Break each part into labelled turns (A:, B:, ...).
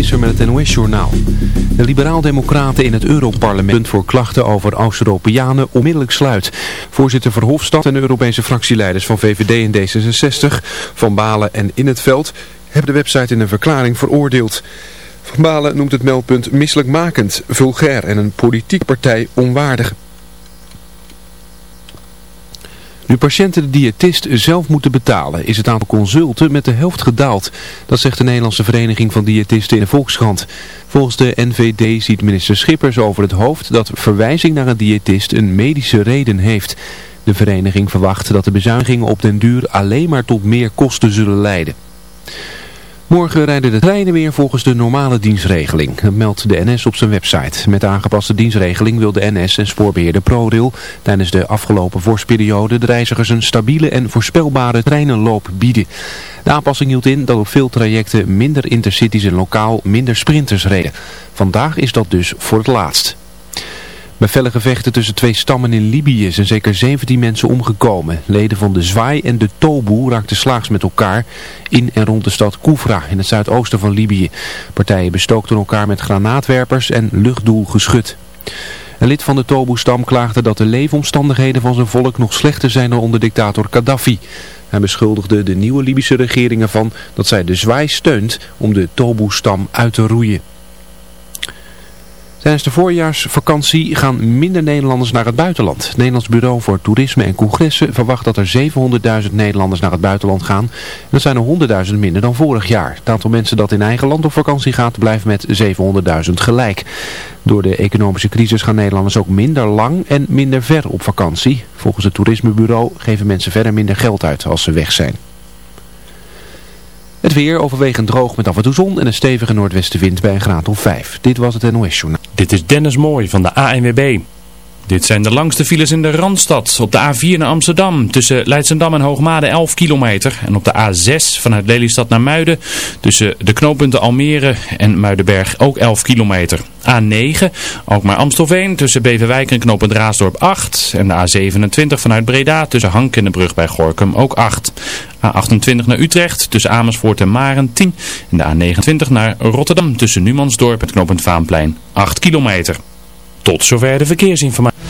A: Visser met het NOS-journaal. De liberaal-democraten in het Europarlement voor klachten over Oost-Europeanen onmiddellijk sluit. Voorzitter Verhofstadt en Europese fractieleiders van VVD en D66, Van Balen en In het Veld, hebben de website in een verklaring veroordeeld. Van Balen noemt het meldpunt misselijkmakend, vulgair en een politieke partij onwaardig. Nu patiënten de diëtist zelf moeten betalen, is het aantal consulten met de helft gedaald. Dat zegt de Nederlandse Vereniging van Diëtisten in de Volkskrant. Volgens de NVD ziet minister Schippers over het hoofd dat verwijzing naar een diëtist een medische reden heeft. De vereniging verwacht dat de bezuinigingen op den duur alleen maar tot meer kosten zullen leiden. Morgen rijden de treinen weer volgens de normale dienstregeling. Meldt de NS op zijn website. Met de aangepaste dienstregeling wil de NS en spoorbeheerder ProRail tijdens de afgelopen vorstperiode de reizigers een stabiele en voorspelbare treinenloop bieden. De aanpassing hield in dat op veel trajecten minder intercities en lokaal minder sprinters reden. Vandaag is dat dus voor het laatst. Bij felle gevechten tussen twee stammen in Libië zijn zeker 17 mensen omgekomen. Leden van de Zwaai en de Tobu raakten slaags met elkaar in en rond de stad Koufra in het zuidoosten van Libië. Partijen bestookten elkaar met granaatwerpers en luchtdoelgeschut. Een lid van de Tobu-stam klaagde dat de leefomstandigheden van zijn volk nog slechter zijn dan onder dictator Gaddafi. Hij beschuldigde de nieuwe Libische regering ervan dat zij de Zwaai steunt om de Tobu-stam uit te roeien. Tijdens de voorjaarsvakantie gaan minder Nederlanders naar het buitenland. Het Nederlands Bureau voor Toerisme en Congressen verwacht dat er 700.000 Nederlanders naar het buitenland gaan. Dat zijn er 100.000 minder dan vorig jaar. Het aantal mensen dat in eigen land op vakantie gaat blijft met 700.000 gelijk. Door de economische crisis gaan Nederlanders ook minder lang en minder ver op vakantie. Volgens het Toerismebureau geven mensen verder minder geld uit als ze weg zijn. Het weer overwegend droog met af en toe zon en een stevige noordwestenwind bij een graad of 5. Dit was het NOS Journaal.
B: Dit is Dennis Mooij van de ANWB. Dit zijn de langste files in de Randstad. Op de A4 naar Amsterdam tussen Leidsendam en Hoogmade 11 kilometer. En op de A6 vanuit Lelystad naar Muiden tussen de knooppunten Almere en Muidenberg ook 11 kilometer. A9 ook maar Amstelveen tussen Beverwijk en knooppunt Raasdorp 8. En de A27 vanuit Breda tussen Hank en de brug bij Gorkum ook 8. A28 naar Utrecht tussen Amersfoort en Maren 10. En de A29 naar Rotterdam tussen Numansdorp en knooppunt Vaanplein 8 kilometer. Tot zover de verkeersinformatie.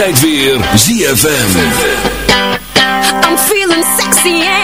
C: Altijd weer ZFM.
D: I'm feeling sexy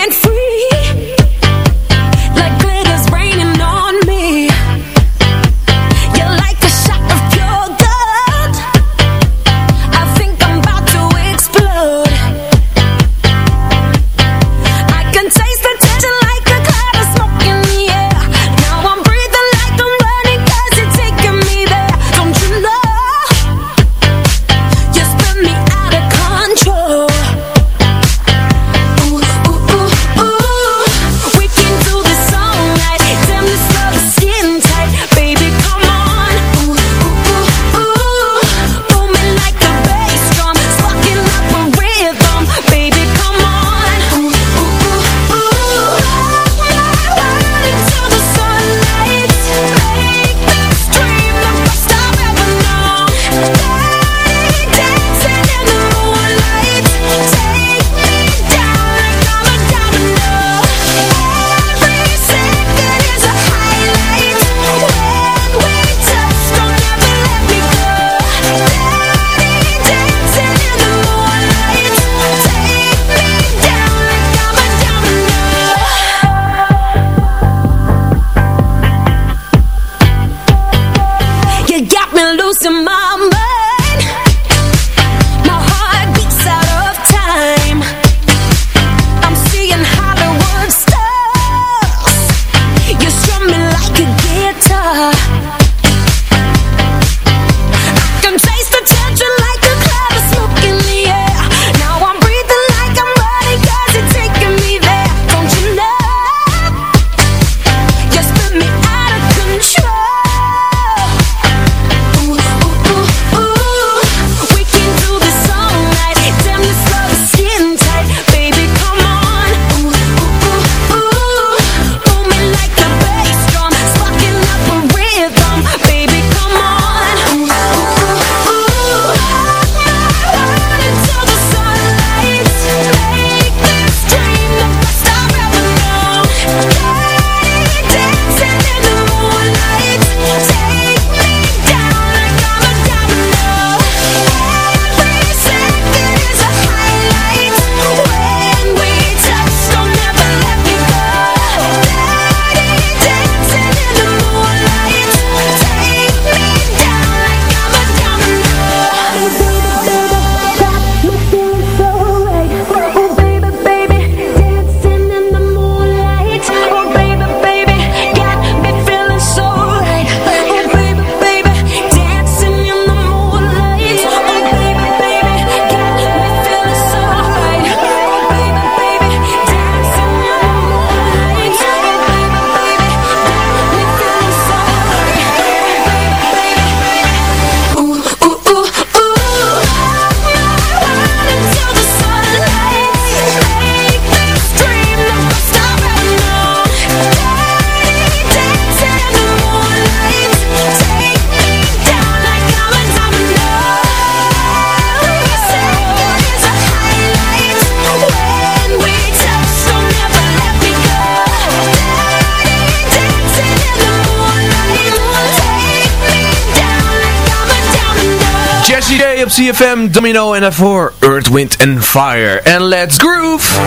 E: op CFM, Domino en daarvoor Earth, Wind and Fire. En let's groove!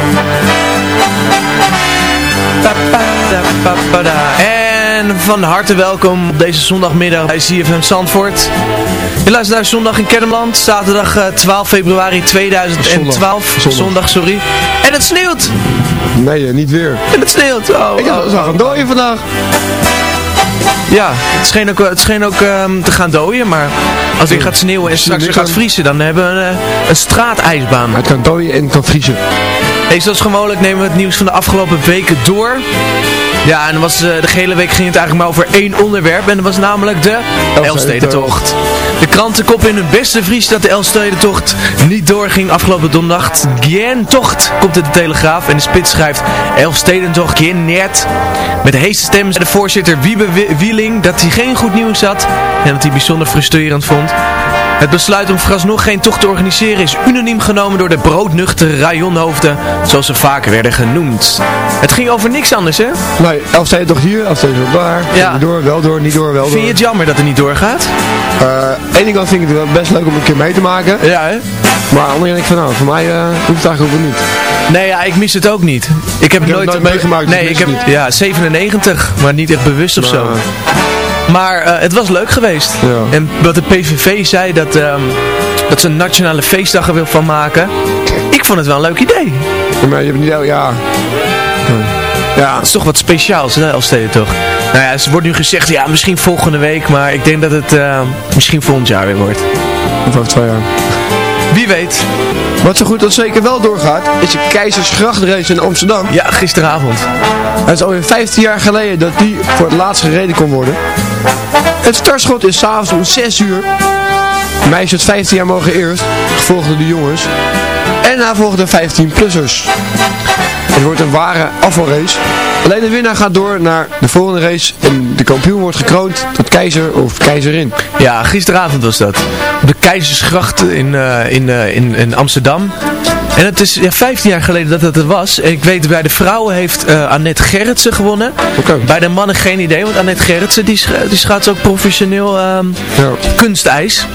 E: En van harte welkom op deze zondagmiddag bij CFM Zandvoort. Je luistert naar Zondag in Kennemerland, zaterdag eh, 12 februari 2012.
F: Zondag.
E: Zondag, sorry. En het sneeuwt!
F: Nee, eh, niet weer.
E: En het sneeuwt! Oh,
F: Ik
E: oh,
F: zag
E: oh.
F: een dooie vandaag.
E: Ja, het scheen ook, het scheen ook ehm, te gaan dooien, maar als het weer gaat sneeuwen en straks weer gaat vriezen, dan hebben we een, eh, een straatijsbaan.
F: Het kan dooien en het kan vriezen.
E: Hey, zoals gewoonlijk nemen we het nieuws van de afgelopen weken door. Ja, en was, eh, de hele week ging het eigenlijk maar over één onderwerp. En dat was namelijk de Elfstedentocht. De kranten koppen in hun beste vries dat de Elfstedentocht niet doorging afgelopen donderdag. Tocht komt in de Telegraaf. En de spits schrijft Elfstedentocht geen net. Met heeste stem zei de voorzitter Wiebe Wi- Wieling dat hij geen goed nieuws had. En dat hij bijzonder frustrerend vond. Het besluit om vooralsnog geen tocht te organiseren is unaniem genomen door de broodnuchtere rajonhoofden, zoals ze vaker werden genoemd. Het ging over niks anders, hè?
F: Nee, Elfstede toch hier, Elfstede toch daar.
E: Ja.
F: Niet door, wel door, niet door, wel door.
E: Vind je het jammer dat het niet doorgaat?
F: Eh, ene kant vind ik het wel best leuk om een keer mee te maken.
E: Ja, hè?
F: Maar aan de denk ik van nou, voor mij eh, hoeft het eigenlijk ook niet.
E: Nee, ja, ik mis het ook niet. Ik heb,
F: heb
E: nooit,
F: het nooit meegemaakt, dus
E: Nee,
F: ik
E: ik heb
F: niet.
E: ja 97, maar niet echt bewust of zo.
F: Maar,
E: Maar eh, het was leuk geweest.
F: Ja.
E: En wat de PVV zei dat, ehm, dat ze een nationale feestdag er wil van maken. Ik vond het wel een leuk idee.
F: maar je hebt niet, ja. Ja,
E: Het is toch wat speciaals, hè, Elfstede toch? Nou ja, er wordt nu gezegd, ja, misschien volgende week, maar ik denk dat het eh, misschien volgend jaar weer wordt.
F: of over twee jaar.
E: Wie weet.
F: Wat zo goed dat zeker wel doorgaat, is de Keizersgrachtrace in Amsterdam.
E: Ja, gisteravond.
F: Het is alweer 15 jaar geleden dat die voor het laatst gereden kon worden. Het startschot is s'avonds om 6 uur. Meisjes tot 15 jaar mogen eerst, gevolgd door de jongens. En daarna volgen de 15-plussers. Het wordt een ware afvalrace. Alleen de winnaar gaat door naar de volgende race en de kampioen wordt gekroond tot keizer of keizerin.
E: Ja, gisteravond was dat. Op de Keizersgracht in, eh, in, eh, in, in Amsterdam. En het is ja, 15 jaar geleden dat het er was. Ik weet, bij de vrouwen heeft eh Annette Gerritsen gewonnen. Bij de mannen geen idee, want Annette Gerritsen die, sch die schaats ook professioneel ehm,
F: Ja.
E: kunstijs.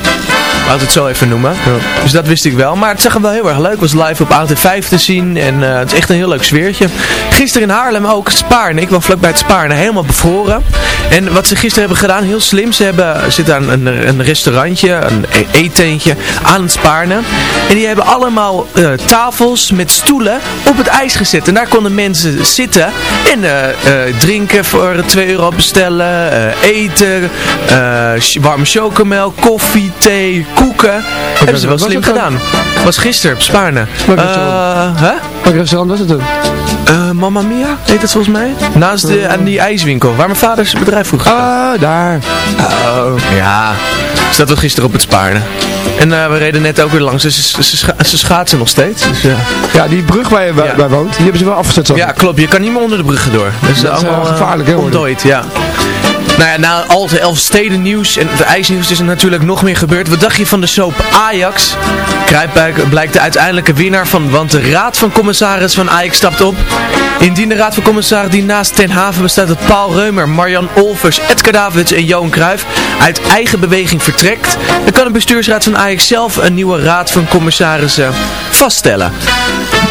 E: Laat het zo even noemen. Dus dat wist ik wel. Maar het zag er wel heel erg leuk. Het was live op AT5 te zien. En eh, het is echt een heel leuk sfeertje. Gisteren in Haarlem ook Spaarne. Ik was vlakbij het Spaarne. Helemaal bevroren. En wat ze gisteren hebben gedaan, heel slim. Ze hebben, zitten aan een, een restaurantje, een e- eetentje aan het Spaarne. En die hebben allemaal eh, tafels met stoelen op het ijs gezet. En daar konden mensen zitten en eh, eh, drinken voor 2 euro bestellen. eh, eten, warme chocomel, koffie, thee, koeken. hebben ze wel slim gedaan. Was gisteren op Spaarne. Hè?
F: Welk restaurant was het dan?
E: Eh, Mamma Mia heet het volgens mij. Naast de, aan die ijswinkel, waar mijn vader zijn bedrijf vroeger.
F: Ah, daar.
E: Oh. Ja, dus dat was gisteren op het Spaarne. En eh, we reden net ook weer langs, dus ze, ze, scha- ze schaatsen nog steeds. Dus, ja.
F: Ja, die brug waar je bij,
E: Ja.
F: bij woont, die hebben ze wel afgezet. ik.
E: ja, klopt. Je kan niet meer onder de bruggen door. Dat is
F: Dat is, eh,
E: allemaal eh,
F: gevaarlijk, hè, worden.
E: ontdooid, ja. Nou ja, na al te elf steden nieuws en het ijsnieuws is er natuurlijk nog meer gebeurd. Wat dacht je van de soap Ajax? Kruipbuik blijkt de uiteindelijke winnaar van, want de raad van commissaris van Ajax stapt op. Indien de raad van commissaris die naast Ten Haven bestaat uit Paul Reumer, Marjan Olvers, Edgar Davids en Johan Cruijff uit eigen beweging vertrekt, dan kan de bestuursraad van Ajax zelf een nieuwe raad van commissarissen vaststellen.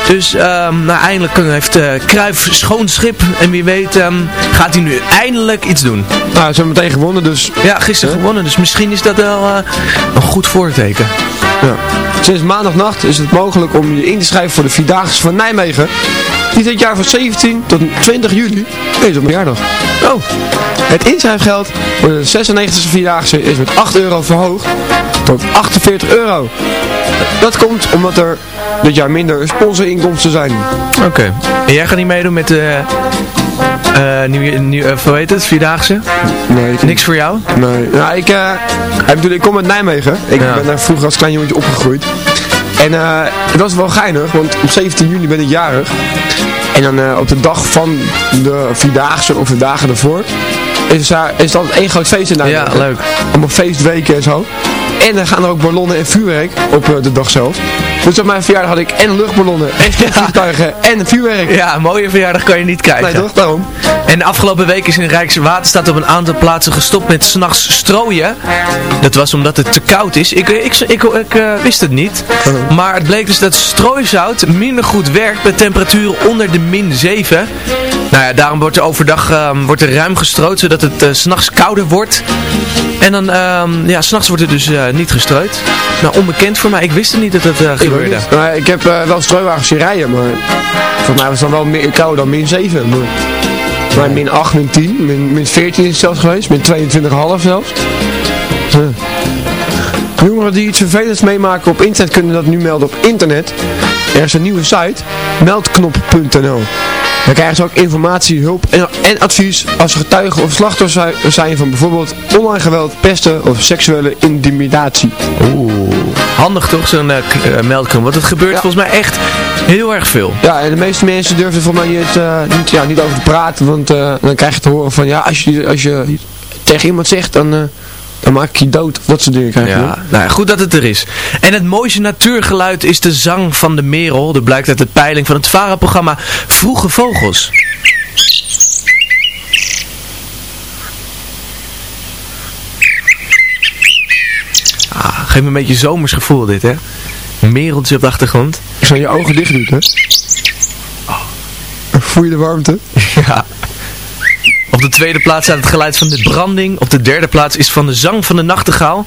E: Dus ehm, nou, eindelijk heeft uh, Cruijff schoon schip en wie weet ehm, gaat hij nu eindelijk iets doen.
F: Nou, ze hebben meteen gewonnen, dus
E: Ja, gisteren gewonnen, dus misschien is dat wel eh, een goed voorteken.
F: ja. Sinds maandagnacht is het mogelijk om je in te schrijven voor de Vierdaagse van Nijmegen. Die dit jaar van 17 tot 20 juli. Is op mijn verjaardag.
E: Oh,
F: Het inschrijfgeld voor de 96e Vierdaagse is met 8 euro verhoogd tot 48 euro. Dat komt omdat er dit jaar minder sponsorinkomsten zijn.
E: oké. En jij gaat niet meedoen met de uh, nieuw, nieuw, uh, hoe heet het, Vierdaagse?
F: Nee, ik,
E: Niks voor jou?
F: nee. Nou, ik, eh, ik, bedoel, ik kom uit Nijmegen. Ik
E: Ja.
F: ben daar vroeger als klein jongetje opgegroeid. En eh, het was wel geinig, want op 17 juli ben ik jarig. En dan eh, op de dag van de Vierdaagse of de dagen ervoor is, daar, is altijd één groot feest in
E: Ja, leuk.
F: Allemaal feestweken en zo. En dan gaan er ook ballonnen en vuurwerk op eh, de dag zelf. Dus op mijn verjaardag had ik en luchtballonnen en vliegtuigen en vuurwerk.
E: Ja, een mooie verjaardag kan je niet krijgen.
F: Nee toch? Daarom.
E: En de afgelopen week is in Rijkswaterstaat op een aantal plaatsen gestopt met s'nachts strooien. Dat was omdat het te koud is. Ik, ik, ik, ik, eh, wist het niet. Maar het bleek dus dat strooizout minder goed werkt bij temperaturen onder de min 7. Nou ja, daarom wordt er overdag ehm, wordt er ruim gestrooid, zodat het s s'nachts kouder wordt. En dan, ehm ja, s'nachts wordt er dus eh, niet gestrooid. Nou, onbekend voor mij. Ik wist het niet dat het eh,
F: Ik,
E: gebeurde.
F: Nou, ik heb wel strooiwagens zien rijden, maar volgens mij was het dan wel meer kouder dan min 7. Maar, maar min 8, min 10, min, min 14 is het zelfs geweest, min 22,5 zelfs. Huh. Jongeren die iets vervelends meemaken op internet kunnen dat nu melden op internet. Er is een nieuwe site, meldknop.nl. Daar krijgen ze ook informatie, hulp en, advies als ze getuige of slachtoffer zi- zijn van bijvoorbeeld online geweld, pesten of seksuele intimidatie.
E: Oeh. Handig toch, zo'n uh, meldknop. Want het gebeurt volgens mij echt heel erg veel.
F: Ja, en de meeste mensen durven er volgens mij niet, eh, niet, ja, niet over te praten, want eh, dan krijg je te horen van ja, als je, als je tegen iemand zegt, dan, eh, Dan maak ik je dood. Dat soort dingen krijg je.
E: Ja, nou ja, goed dat het er is. En het mooiste natuurgeluid is de zang van de merel. Dat blijkt uit de peiling van het VARA-programma Vroege Vogels. Ah, geeft me een beetje zomers gevoel dit, hè? Mereltje op de achtergrond.
F: Als je je ogen dicht doet, hè. Dan Voel je de warmte?
E: Ja. Op de tweede plaats staat het geluid van de branding. Op de derde plaats is van de zang van de nachtegaal.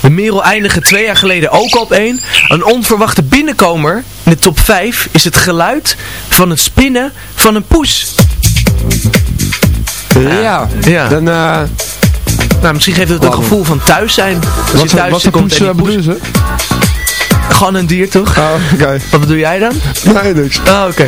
E: De merel eindigde twee jaar geleden ook op één. Een onverwachte binnenkomer in de top 5 is het geluid van het spinnen van een poes.
F: Ja.
E: Ja.
F: Dan, eh
E: Nou, misschien geeft het een gevoel van thuis zijn. Als
F: wat,
E: je thuis komt
F: poes
E: en die poes... Gewoon een dier, toch?
F: Oh, oké.
E: Wat bedoel jij dan?
F: Nee, niks.
E: Oh, oké.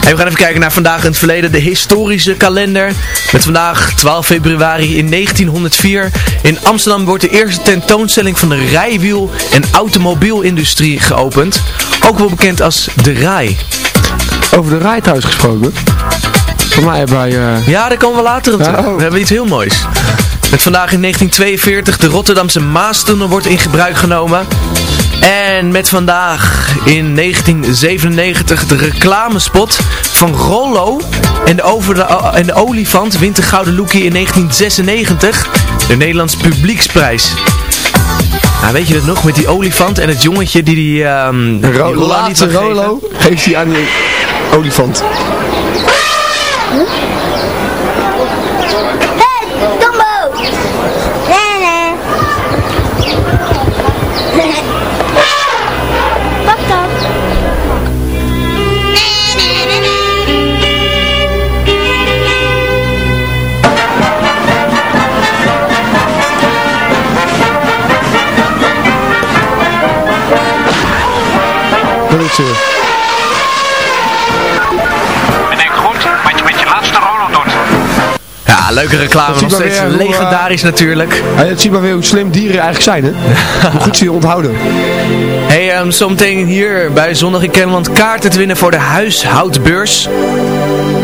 E: Hey, we gaan even kijken naar vandaag in het verleden, de historische kalender. Met vandaag 12 februari in 1904. In Amsterdam wordt de eerste tentoonstelling van de rijwiel- en automobielindustrie geopend. Ook wel bekend als de RAI.
F: Over de rijthuis gesproken. Voor mij hebben wij... eh,
E: Ja, daar komen we later op
F: Ja,
E: terug.
F: oh.
E: We hebben iets heel moois. Met vandaag in 1942 de Rotterdamse Maastunnel wordt in gebruik genomen. En met vandaag in 1997 de reclamespot van Rollo en de, over de, en de olifant wint de Gouden Loekie in 1996 de Nederlands Publieksprijs. Nou, weet je dat nog, met die olifant en het jongetje die die, ehm die
F: Ro
E: Rollo?
F: Rolo geeft hij aan die olifant.
E: Leuke reclame, nog steeds
F: weer hoe, eh,
E: legendarisch natuurlijk.
F: Het ziet maar weer hoe slim dieren eigenlijk zijn, hè? Hoe goed ze je onthouden.
E: Hey, ehm, zometeen hier bij Zondag in Kennemerland kaarten te winnen voor de huishoudbeurs.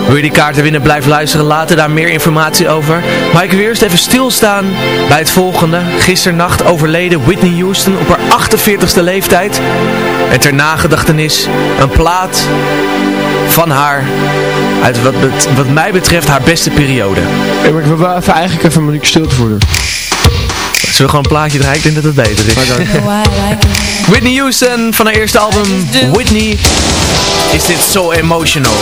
E: Wil je die kaarten winnen, blijf luisteren. Later daar meer informatie over. Maar ik wil eerst even stilstaan bij het volgende. Gisternacht overleden Whitney Houston op haar 48ste leeftijd. En ter nagedachtenis een plaat van haar uit wat, wat mij betreft haar beste periode.
F: Hey, maar ik wil wel even, eigenlijk even een minuut stilte voor doen.
E: Zullen we gewoon een plaatje draaien? Ik denk dat het beter is. Whitney Houston van haar eerste album Whitney is dit so emotional.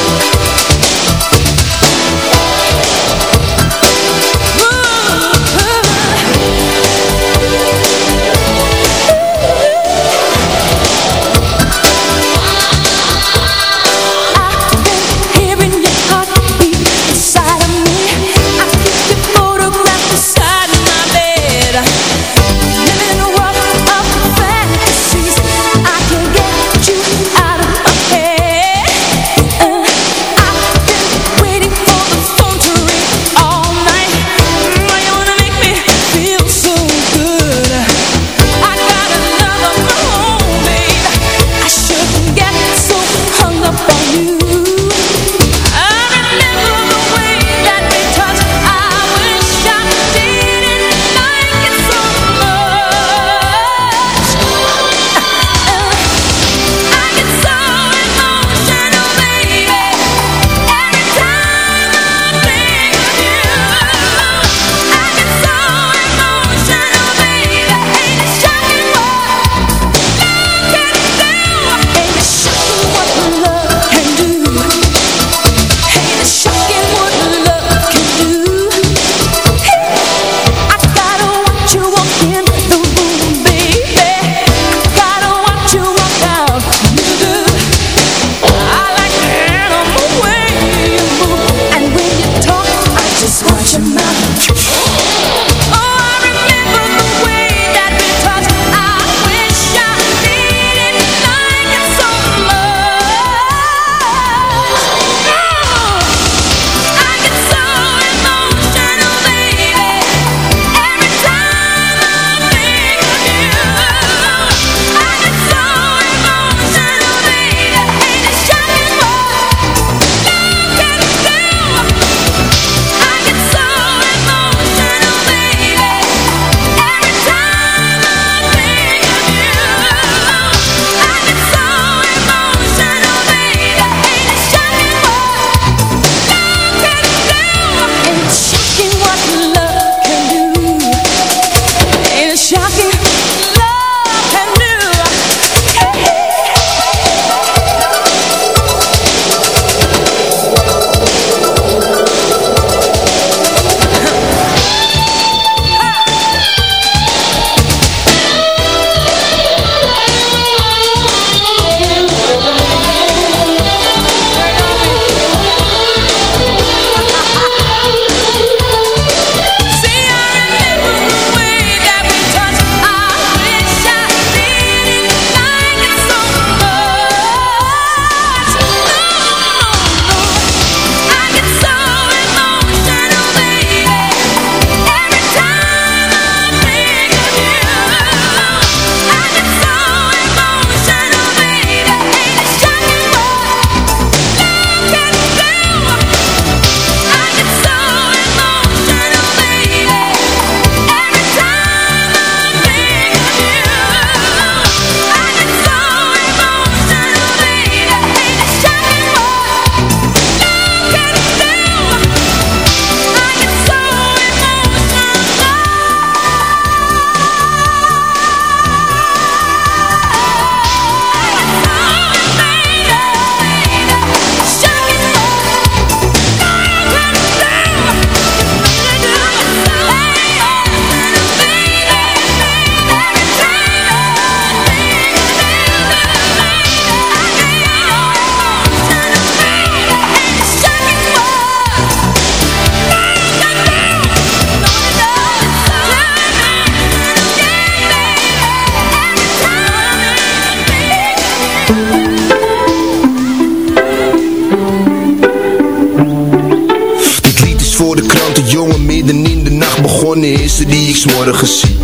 G: S'morgens zie.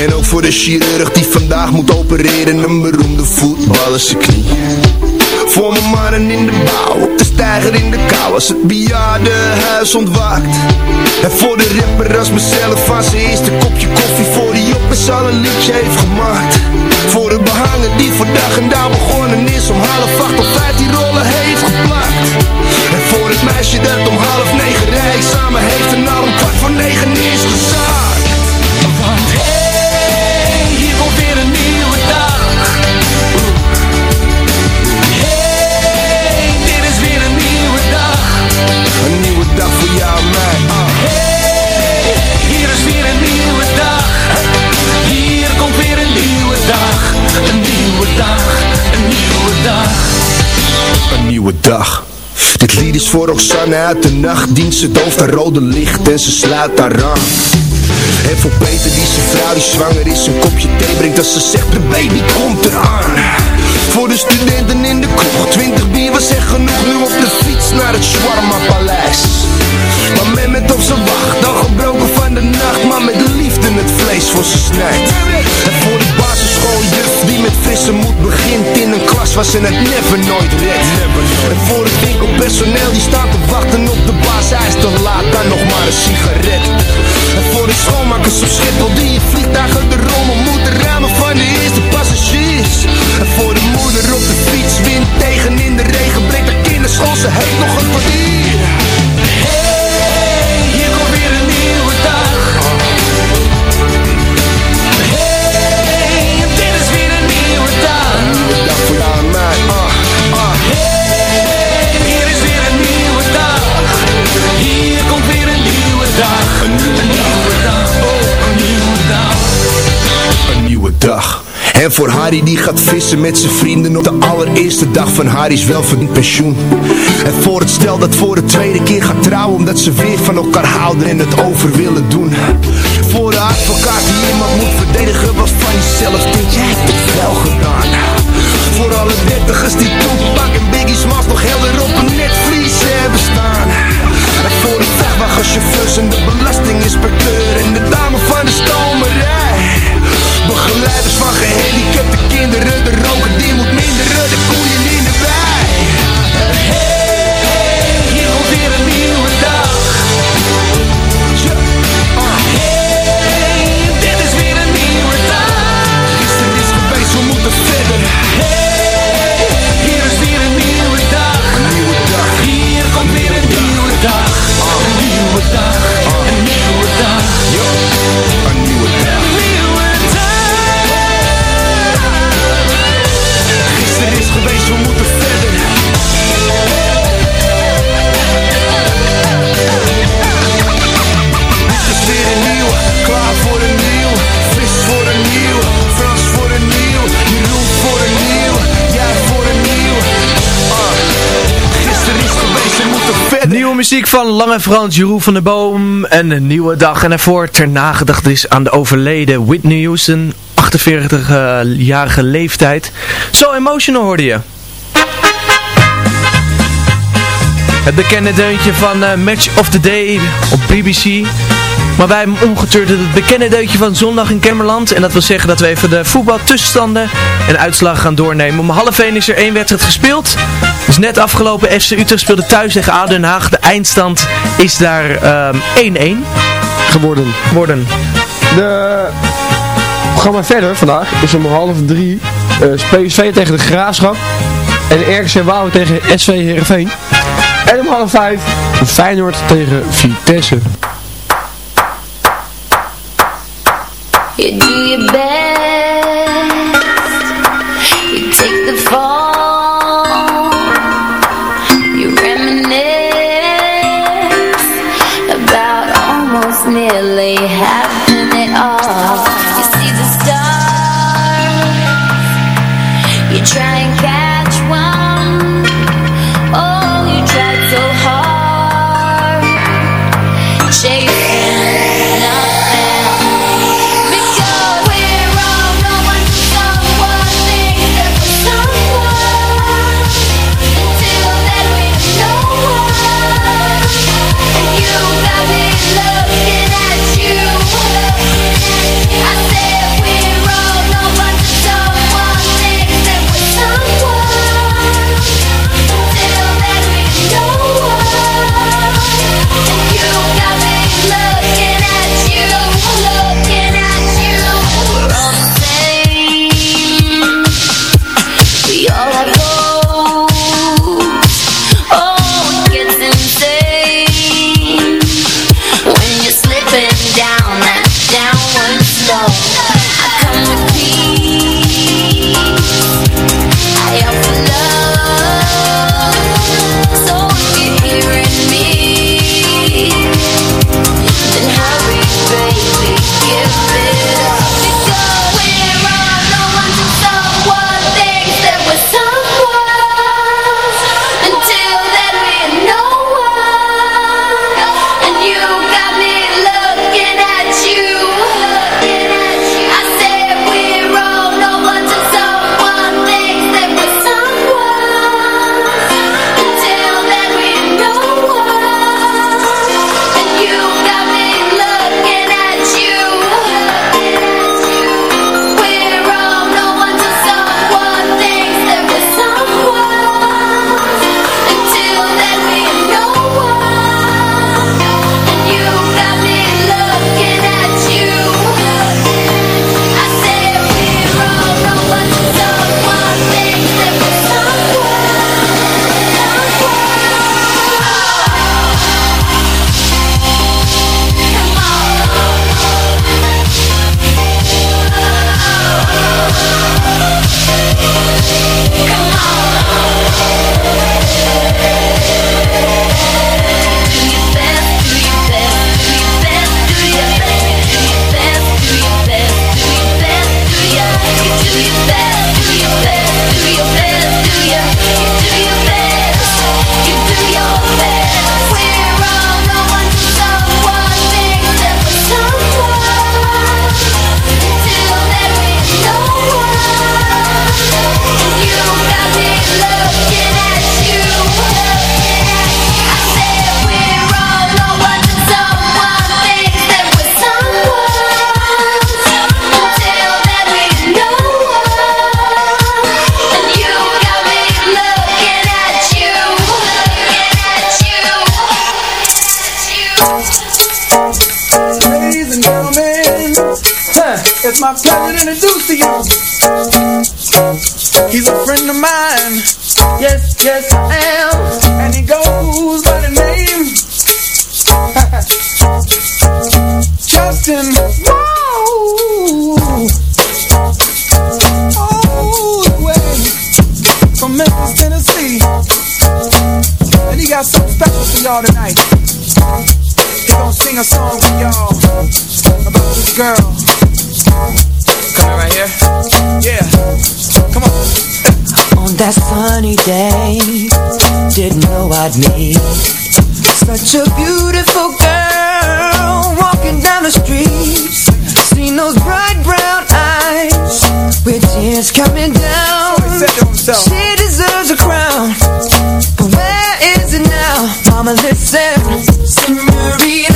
G: En ook voor de chirurg die vandaag moet opereren, een beroemde voetballer zijn knie. Voor mijn mannen in de bouw, op de steiger in de kou, als het bejaardenhuis ontwaakt. En voor de rapper als mezelf, van zijn eerste kopje koffie, voor die op al een liedje heeft gemaakt. Voor de behanger die dag en dag begonnen is, om half acht of vijf die rollen heeft het meisje dat om half negen rijdt, samen heeft en al kwart voor negen is gezaakt. Hey, hier komt weer een nieuwe dag. Hey, dit is weer een nieuwe dag. Een nieuwe dag voor jou en mij. Hey, hier is weer een nieuwe dag. Hier komt weer een nieuwe dag. Een nieuwe dag, een nieuwe dag. Een nieuwe dag. Dit lied is voor Roxanne uit de nachtdienst. Ze dooft haar rode licht en ze sluit haar aan. En voor Peter die zijn vrouw die zwanger is Een kopje thee brengt als ze zegt De baby komt eraan Voor de studenten in de kroeg 20 bier was echt genoeg Nu op de fiets naar het Shawarma Paleis Maar men met op zijn wacht Dan gebroken van de nacht Maar met liefde het vlees voor ze snijdt En voor de basisschooljuf Die met frisse moed begint In een klas waar ze het never nooit redt En voor het winkelpersoneel Die staat te wachten op de baas. Hij is te laat, dan nog maar een sigaret. En voor de schoonmakers op Schiphol Die in vliegtuigen de rommel moeten ruimen van de eerste passagiers. En voor de moeder op de fiets Wind tegen in de regen Breekt de kinderschool, ze heeft voor Harry die gaat vissen met zijn vrienden op de allereerste dag van Harry's welverdiend pensioen. En voor het stel dat voor de tweede keer gaat trouwen omdat ze weer van elkaar houden en het over willen doen. Voor de advocaat die iemand moet verdedigen waarvan hij zelf denkt, jij hebt het wel gedaan. Voor alle dertigers die Tupac en Biggie Smalls nog helder op een netvlies hebben staan. En voor de vrachtwagenchauffeurs en de belastinginspecteur en de dame van de stomerij. Begeleiders van gehandicapte kinderen, de roker die moet minderen,
E: muziek van Lange Frans, Jeroen van der Boom en een nieuwe dag. En daarvoor ter nagedachtenis aan de overleden Whitney Houston, 48-jarige leeftijd. So Emotional hoorde je. Het bekende deuntje van eh, Match of the Day op BBC. Maar wij hebben omgeturnd tot het bekende deuntje van zondag in Kemmerland. En dat wil zeggen dat we even de voetbaltussenstanden en uitslagen gaan doornemen. Om half 1 is er één wedstrijd gespeeld. Dus net afgelopen FC Utrecht speelde thuis tegen ADO Den Haag. De eindstand is daar ehm, 1-1
F: geworden.
E: geworden.
F: De... Maar verder vandaag. is om half drie. eh PSV tegen de Graafschap. En RKC Wouw tegen SV Heerenveen. En om half vijf Feyenoord tegen Vitesse.
D: You do your best. You take the So she deserves a crown, but where is it now? Mama, listen, Senorita,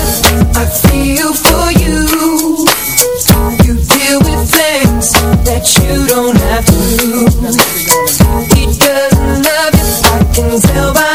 D: I feel for you. You deal with things that you don't have to. He doesn't love you, I can tell by.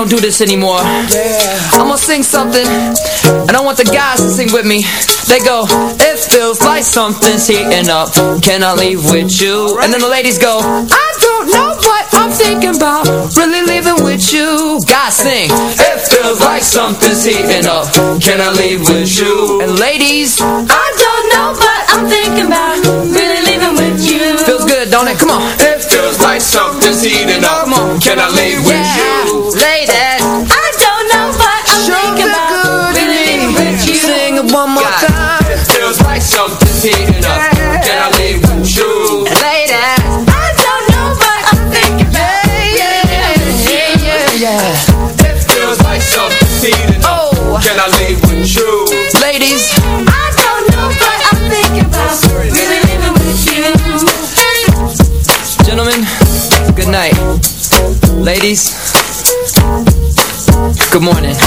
D: Don't
H: do this anymore. I'm gonna sing something, and I want the guys to sing with me. They go, it feels like something's heating up. Can I leave with you? And then the ladies go, I don't know what I'm thinking about. Really leaving with you. Guys sing, it feels like something's heating up. Can I leave with you? And ladies,
I: I don't know what I'm thinking about. Really leaving with you.
H: feels good, don't it? Come on.
J: It feels like something's heating up.
H: Come on.
J: Can I leave with
H: good morning.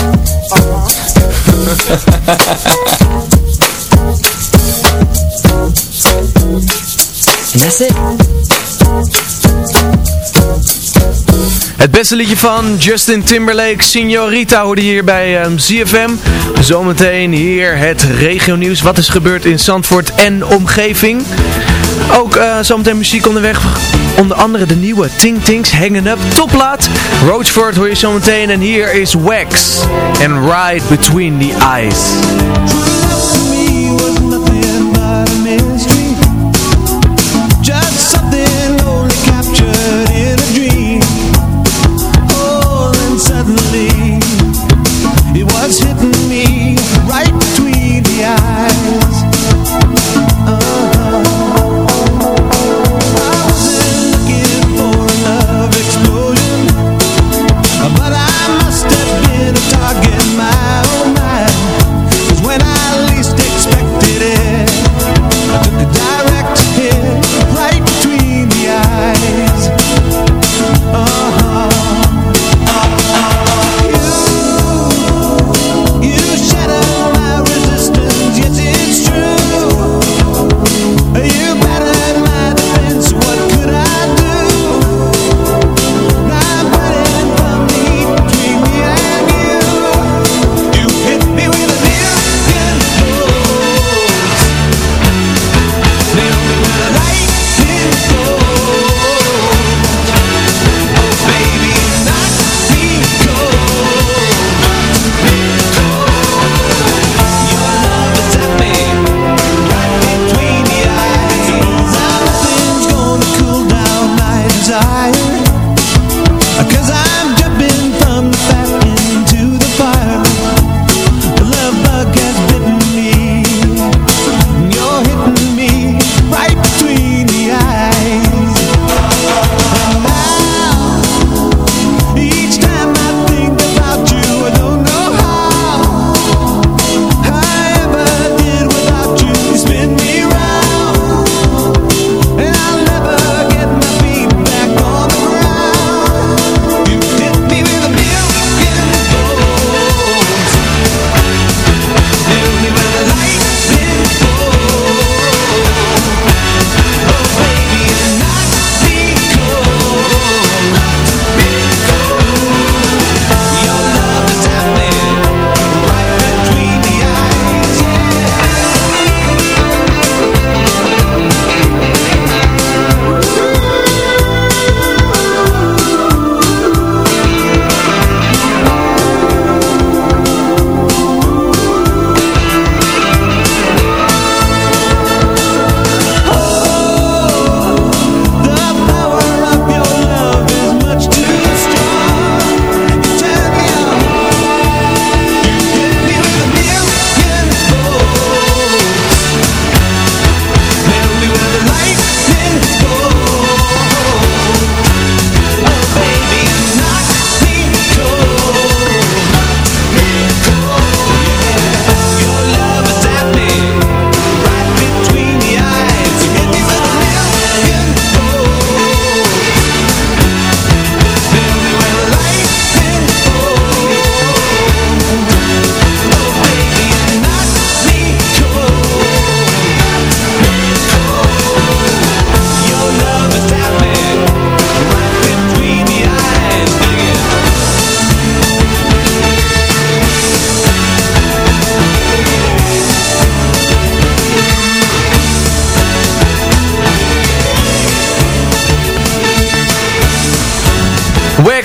H: It. Het beste liedje van Justin Timberlake, Signorita, hoorde hier bij ehm, ZFM. Zometeen hier het regionieuws. Wat is gebeurd in Zandvoort en omgeving. Ook eh, zometeen muziek onderweg. Onder andere de nieuwe Ting Tings Hanging Up toplaat. Roachford hoor je zometeen. En hier is Wax. En Ride Between the Eyes.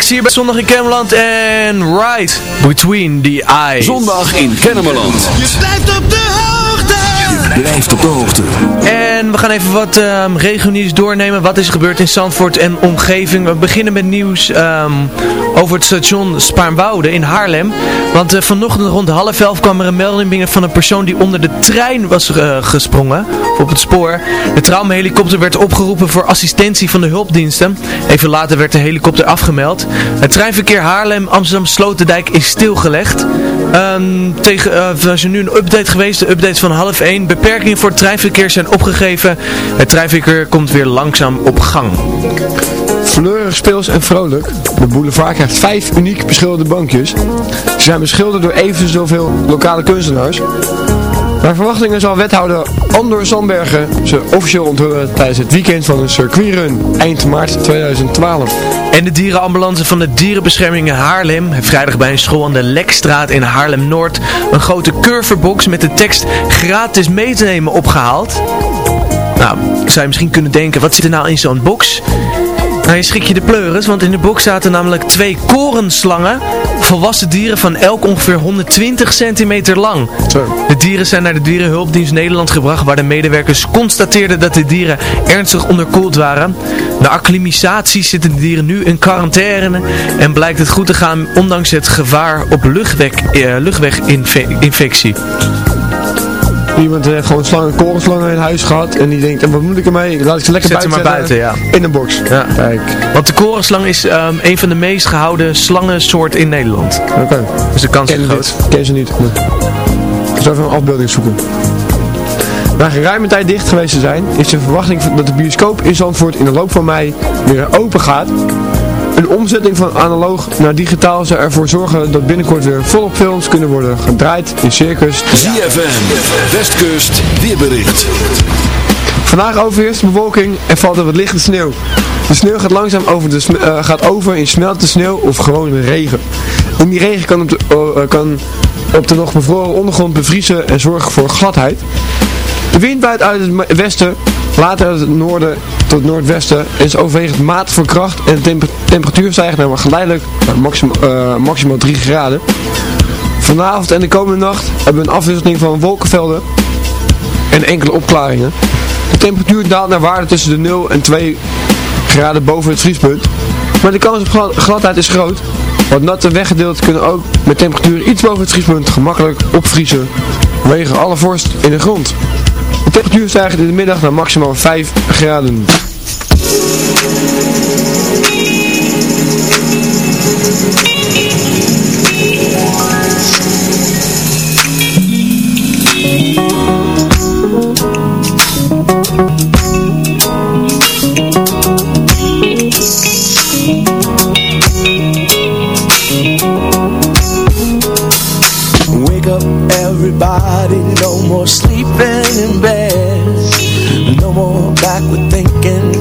E: Hier bij Zondag in Cameland en Right Between the Eyes.
C: Zondag in Kennemerland.
H: Je blijft op de hoogte.
C: Je blijft op de hoogte.
E: En we gaan even wat um, regionieuws doornemen. Wat is er gebeurd in Zandvoort en omgeving? We beginnen met nieuws ehm, over het station Spaarnwoude in Haarlem. Want uh, vanochtend rond half elf kwam er een melding binnen van een persoon die onder de trein was uh, gesprongen. Op het spoor. De traumahelikopter werd opgeroepen voor assistentie van de hulpdiensten. Even later werd de helikopter afgemeld. Het treinverkeer Haarlem-Amsterdam-Sloterdijk is stilgelegd. Um, tegen, er is nu een update geweest. De update van half 1. Beperkingen voor het treinverkeer zijn opgegeven. Het treinverkeer komt weer langzaam op gang.
F: Fleurig, speels en vrolijk. De boulevard krijgt vijf uniek beschilderde bankjes. Ze zijn beschilderd door even zoveel lokale kunstenaars. Naar verwachtingen zal wethouder Andor Sandbergen ze officieel onthullen tijdens het weekend van een circuitrun eind maart 2012.
E: En de dierenambulance van de dierenbescherming in Haarlem heeft vrijdag bij een school aan de Lekstraat in Haarlem-Noord een grote curverbox met de tekst gratis mee te nemen opgehaald. Nou, zou je misschien kunnen denken, wat zit er nou in zo'n box? Nou, je schrik je de pleuris, want in de box zaten namelijk twee korenslangen. Volwassen dieren van elk ongeveer 120 centimeter lang. De dieren zijn naar de Dierenhulpdienst Nederland gebracht, waar de medewerkers constateerden dat de dieren ernstig onderkoeld waren. Na acclimatisatie zitten de dieren nu in quarantaine en blijkt het goed te gaan ondanks het gevaar op luchtweg, eh, luchtweginfectie.
F: Iemand heeft gewoon slangen, korenslangen in huis gehad en die denkt, en wat moet ik ermee? Laat ik ze lekker
E: Zet ze
F: buiten
E: maar buiten, ja.
F: In een box.
E: Ja.
F: Kijk.
E: Want de korenslang is um, een van de meest gehouden slangensoort in Nederland.
F: Oké. Okay.
E: Dus de kans is groot.
F: dit? Ken ze niet. Nee. Ik zal even een afbeelding zoeken. Na geruime tijd dicht geweest te zijn, is de verwachting dat de bioscoop in Zandvoort in de loop van mei weer open gaat. Een omzetting van analoog naar digitaal zou ervoor zorgen dat binnenkort weer volop films kunnen worden gedraaid in circus.
C: ZFM, Westkust, weerbericht.
F: Vandaag overheerst de bewolking en valt er wat lichte sneeuw. De sneeuw gaat langzaam over, de uh, gaat over in smeltende sneeuw of gewoon in regen. En die regen kan op, de, uh, kan op de nog bevroren ondergrond bevriezen en zorgen voor gladheid. De wind waait uit het westen, later uit het noorden tot noordwesten en is overwegend matig van kracht en de temp temperatuur stijgt naar geleidelijk maximaal, uh, maximaal 3 graden. Vanavond en de komende nacht hebben we een afwisseling van wolkenvelden en enkele opklaringen. De temperatuur daalt naar waarde tussen de 0 en 2 graden boven het vriespunt. Maar de kans op gladheid is groot. Want natte weggedeelten kunnen ook met temperatuur iets boven het vriespunt gemakkelijk opvriezen. Vanwege alle vorst in de grond. Temperatuur stijgt in de middag naar maximaal 5 graden.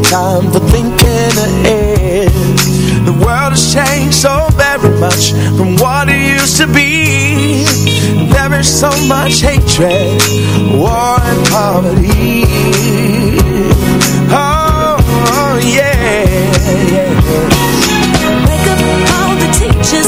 G: Time for thinking ahead. The world has changed so very much from what it used to be. There is so much hatred, war and poverty. Oh, yeah, yeah.
D: Wake up all the teachers,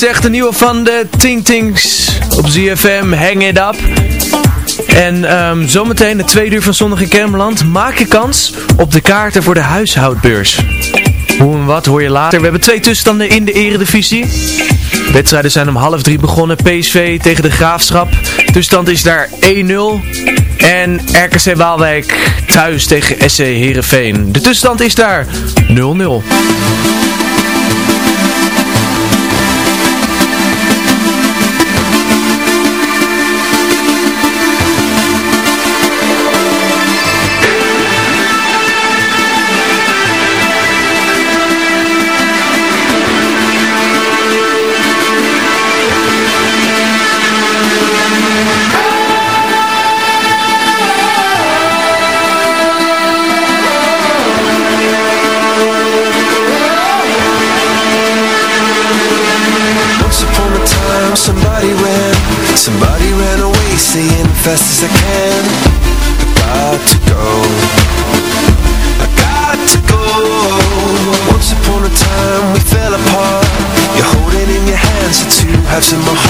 K: zegt de nieuwe van de Ting Tings op ZFM, Hang It Up. En ehm, zometeen de tweede uur van zondag in Kermeland. Maak je kans op de kaarten voor de huishoudbeurs. Hoe en wat hoor je later. We hebben twee tussenstanden in de eredivisie. Wedstrijden zijn om half drie begonnen. PSV tegen de Graafschap. Tussenstand is daar 1-0. En RKC Waalwijk thuis tegen SC Heerenveen. De tussenstand is daar 0-0.
L: Saying fast as I can. I got to go. I got to go. Once upon a time we fell apart. You're holding in your hands the two halves of my heart